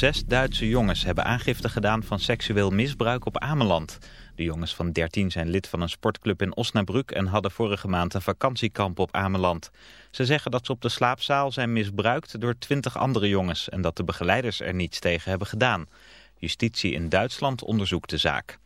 Zes Duitse jongens hebben aangifte gedaan van seksueel misbruik op Ameland. De jongens van 13 zijn lid van een sportclub in Osnabrück en hadden vorige maand een vakantiekamp op Ameland. Ze zeggen dat ze op de slaapzaal zijn misbruikt door 20 andere jongens en dat de begeleiders er niets tegen hebben gedaan. Justitie in Duitsland onderzoekt de zaak.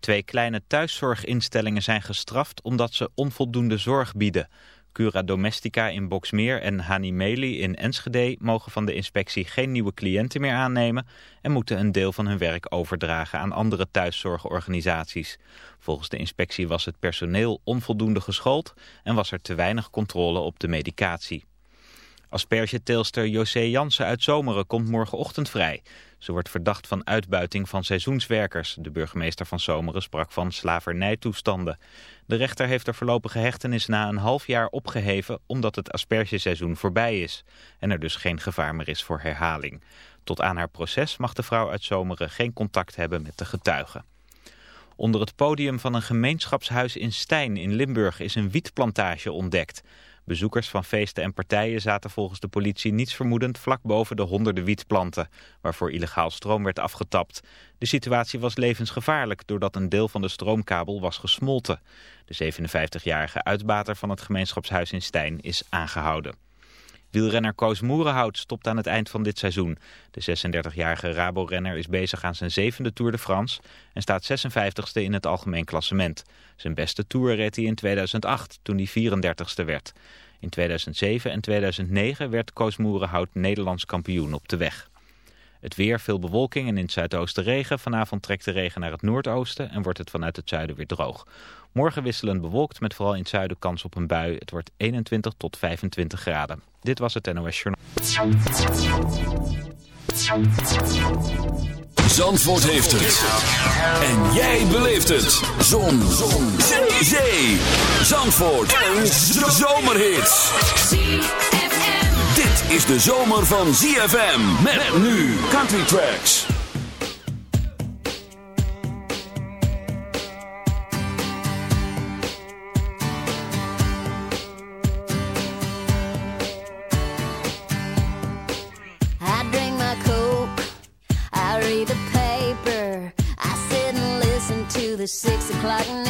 Twee kleine thuiszorginstellingen zijn gestraft omdat ze onvoldoende zorg bieden. Cura Domestica in Boksmeer en Hanimeli in Enschede mogen van de inspectie geen nieuwe cliënten meer aannemen en moeten een deel van hun werk overdragen aan andere thuiszorgorganisaties. Volgens de inspectie was het personeel onvoldoende geschoold en was er te weinig controle op de medicatie. Aspergeteelster José Jansen uit Zomeren komt morgenochtend vrij. Ze wordt verdacht van uitbuiting van seizoenswerkers. De burgemeester van Zomeren sprak van slavernijtoestanden. De rechter heeft er voorlopige hechtenis na een half jaar opgeheven... omdat het aspergeseizoen voorbij is. En er dus geen gevaar meer is voor herhaling. Tot aan haar proces mag de vrouw uit Zomeren geen contact hebben met de getuigen. Onder het podium van een gemeenschapshuis in Stijn in Limburg is een wietplantage ontdekt... Bezoekers van feesten en partijen zaten volgens de politie niets vermoedend vlak boven de honderden wietplanten, waarvoor illegaal stroom werd afgetapt. De situatie was levensgevaarlijk doordat een deel van de stroomkabel was gesmolten. De 57-jarige uitbater van het gemeenschapshuis in Stijn is aangehouden. Wielrenner Koos Moerenhout stopt aan het eind van dit seizoen. De 36-jarige Rabo-renner is bezig aan zijn zevende Tour de France en staat 56ste in het algemeen klassement. Zijn beste Tour reed hij in 2008, toen hij 34ste werd. In 2007 en 2009 werd Koos Moerenhout Nederlands kampioen op de weg. Het weer, veel bewolking en in het zuidoosten regen. Vanavond trekt de regen naar het noordoosten en wordt het vanuit het zuiden weer droog. Morgen wisselend bewolkt met vooral in het zuiden kans op een bui. Het wordt 21 tot 25 graden. Dit was het NOS Journal. Zandvoort heeft het. En jij beleeft het. Zon. Zon. Zee. Zandvoort. Een zomerhit. Is de zomer van ZFM. Met nu Country Tracks. I drink my Coke, I read the paper, I sit and listen to the six o'clock news.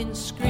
Of drunken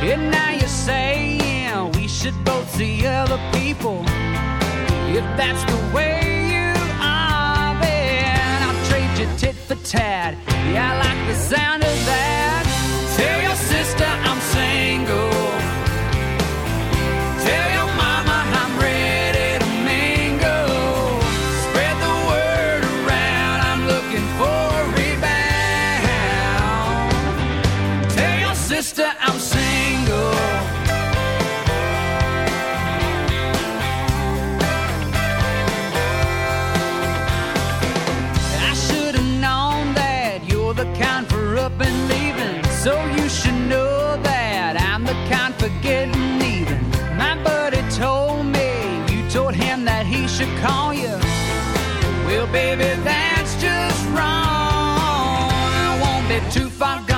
And now you're saying we should both see other people. If that's the way you are, then I'll trade you tit for tat. Yeah, I like the sound of that. Tell should call you. Well, baby, that's just wrong. I won't be too far gone.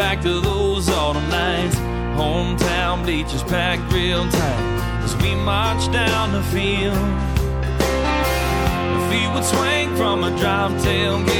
Back to those autumn nights. Hometown bleachers packed real tight as we march down the field. The feet would swing from a drop tailgate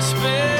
time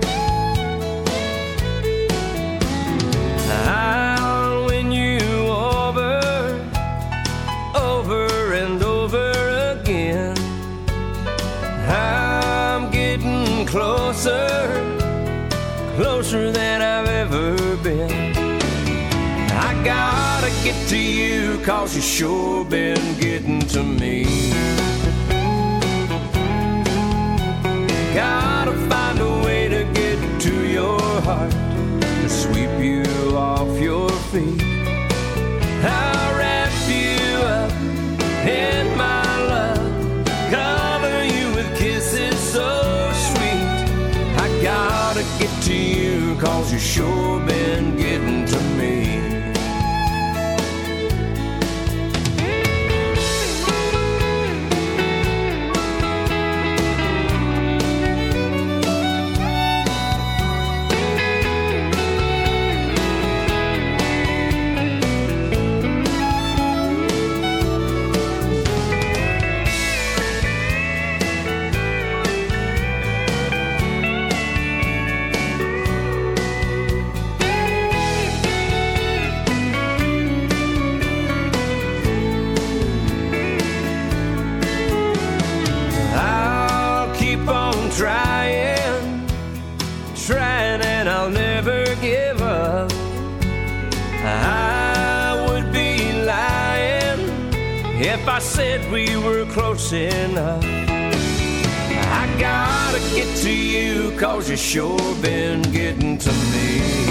I'll win you over, over and over again. I'm getting closer, closer than I've ever been. I gotta get to you cause you sure been getting to me. Gotta find cause said we were close enough. I gotta get to you, cause you sure been getting to me.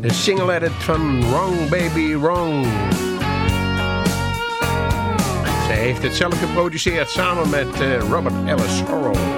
De single edit van Wrong Baby Wrong. Zij heeft het zelf geproduceerd samen met eh, Robert Ellis Horrell.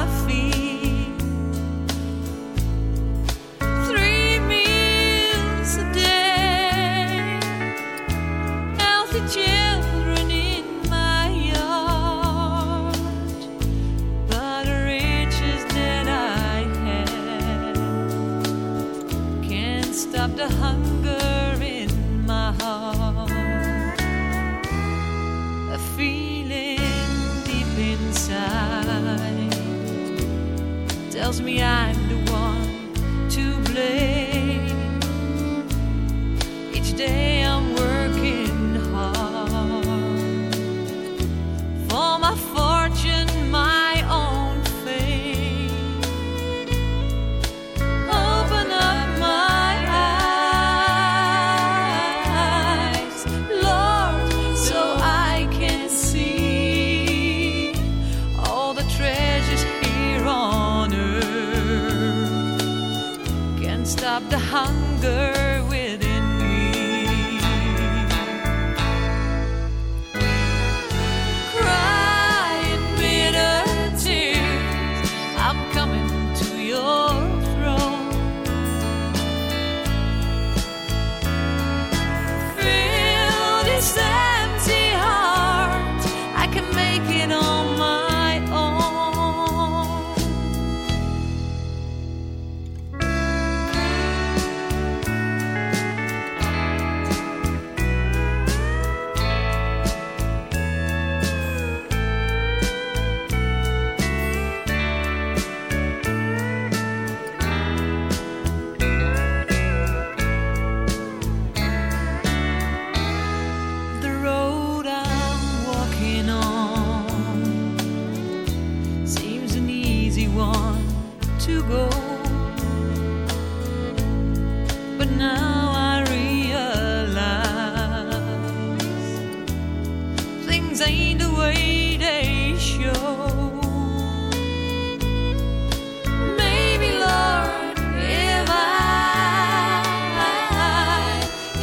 tells me I'm the one to blame.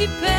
I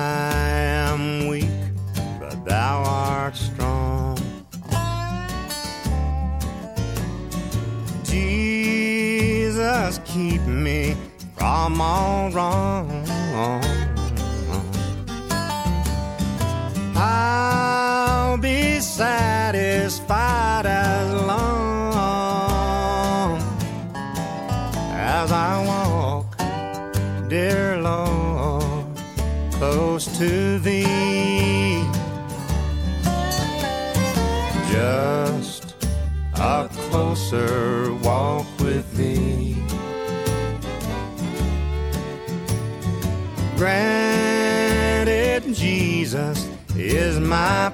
Jesus, keep me from all wrong. my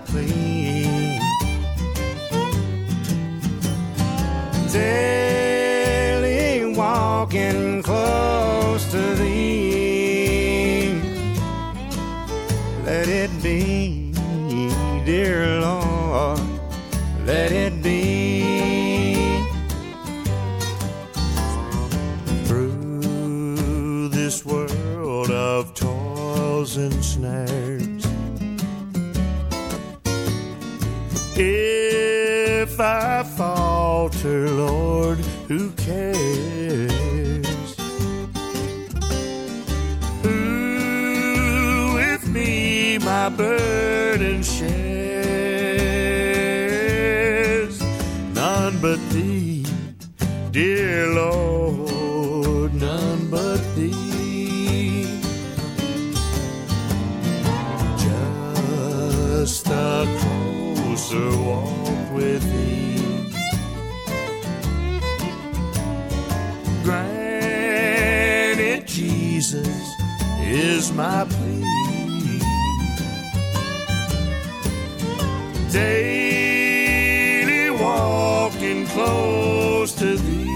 to thee.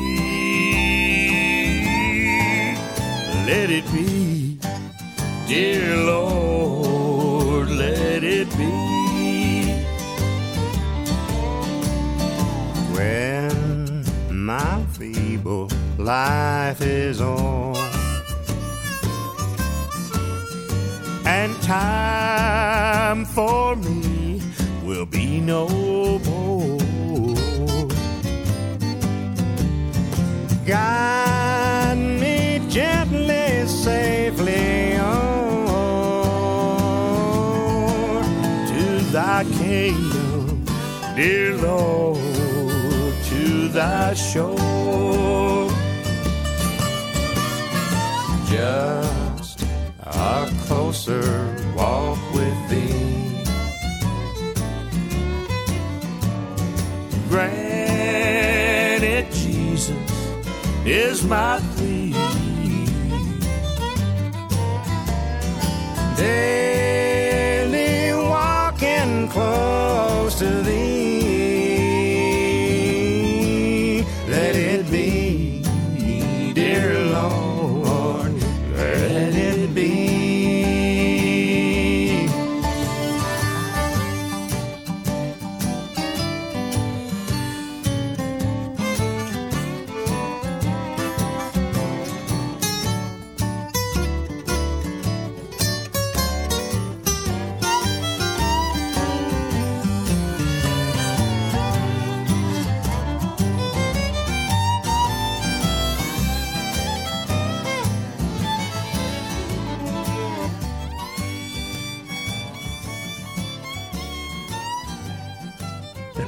Let it be, dear Lord, let it be. When my feeble life is on and time for me will be no dear Lord, to thy shore. Just a closer walk with thee. Grant it, Jesus, is my plea. Day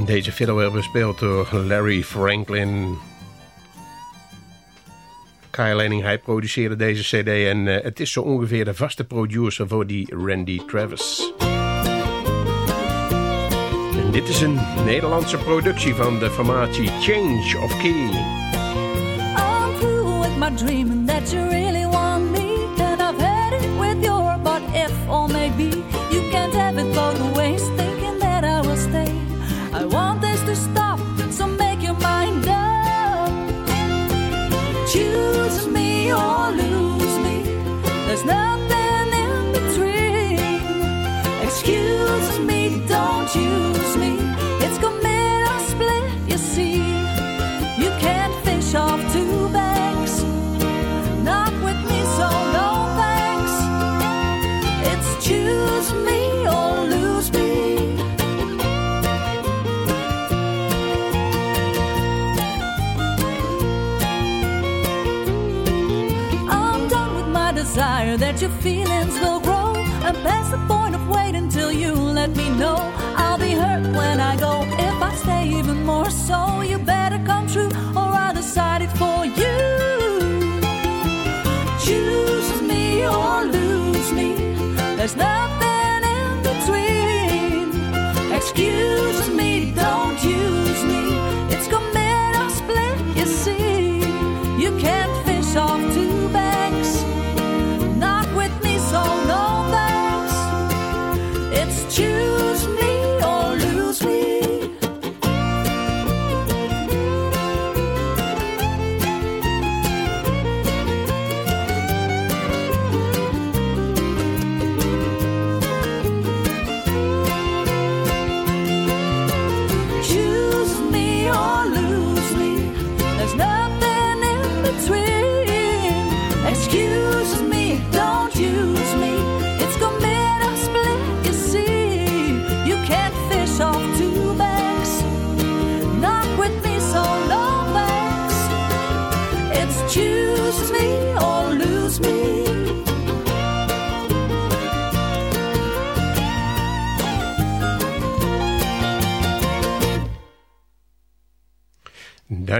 Deze video werd bespeeld door Larry Franklin. Kyle Lening, hij produceerde deze cd en eh, het is zo ongeveer de vaste producer voor die Randy Travis. En dit is een Nederlandse productie van de formatie Change of Key. I'm through with my dreaming that you're in.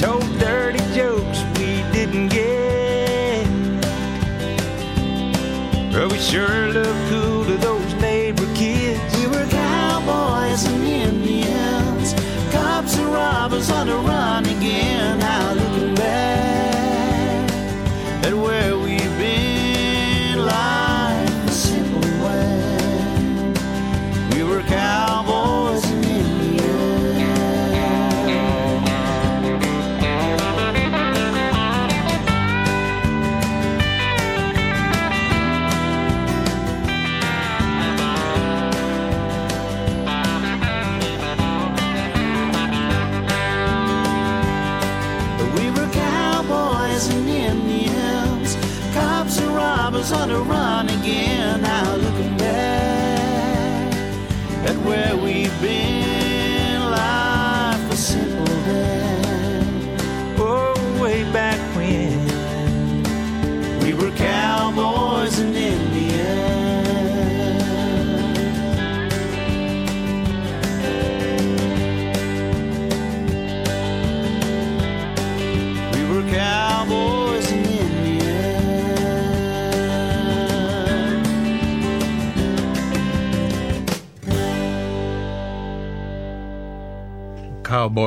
told dirty jokes we didn't get. But we sure looked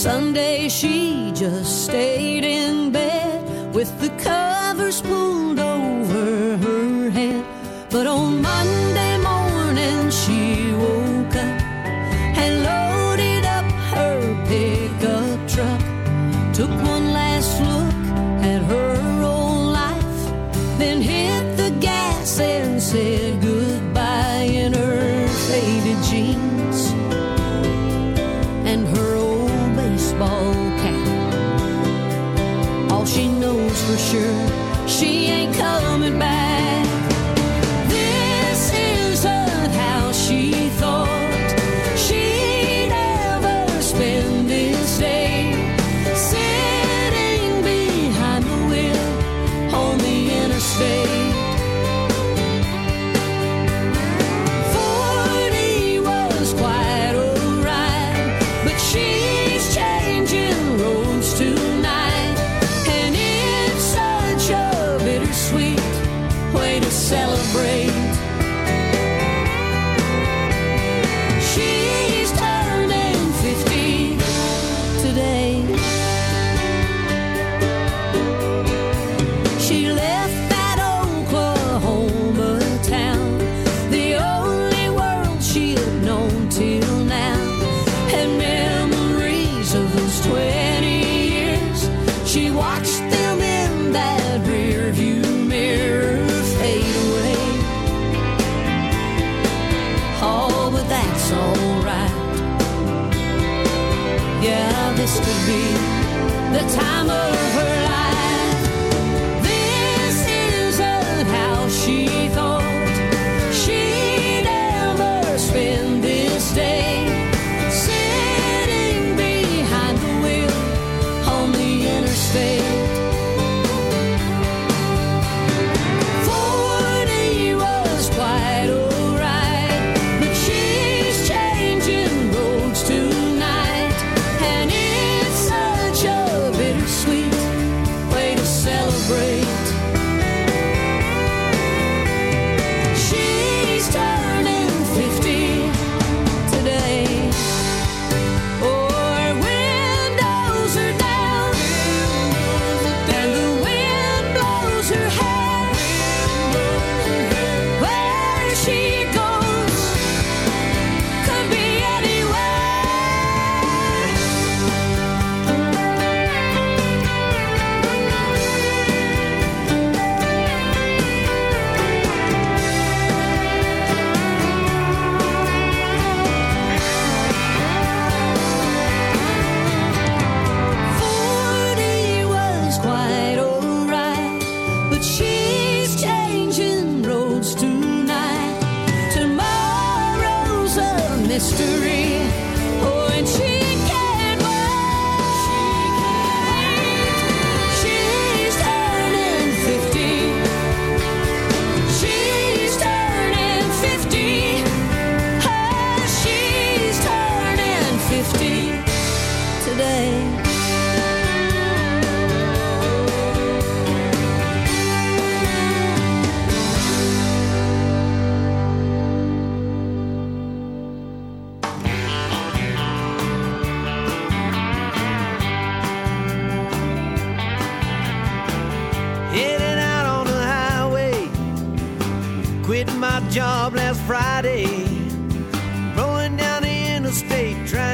Sunday she just stayed in bed with the covers pulled over her head. But on Monday morning she woke up and loaded up her pickup truck, took one.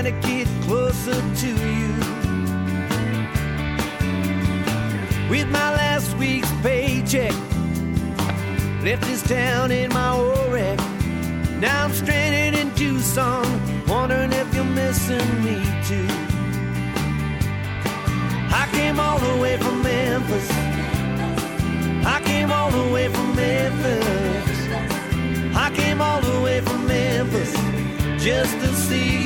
To get closer to you. With my last week's paycheck, left this town in my old wreck. Now I'm stranded in Tucson, wondering if you're missing me too. I came all the way from Memphis. I came all the way from Memphis. I came all the way from Memphis just to see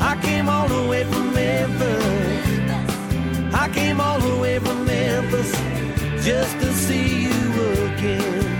I came all the way from Memphis. I came all the way from Memphis just to see you again.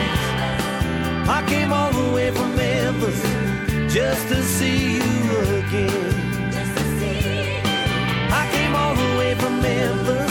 I came all the way from Memphis just to see you again. I came all the way from Memphis.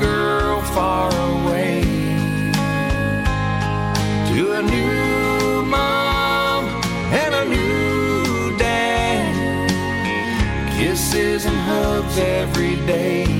girl far away to a new mom and a new dad. Kisses and hugs every day.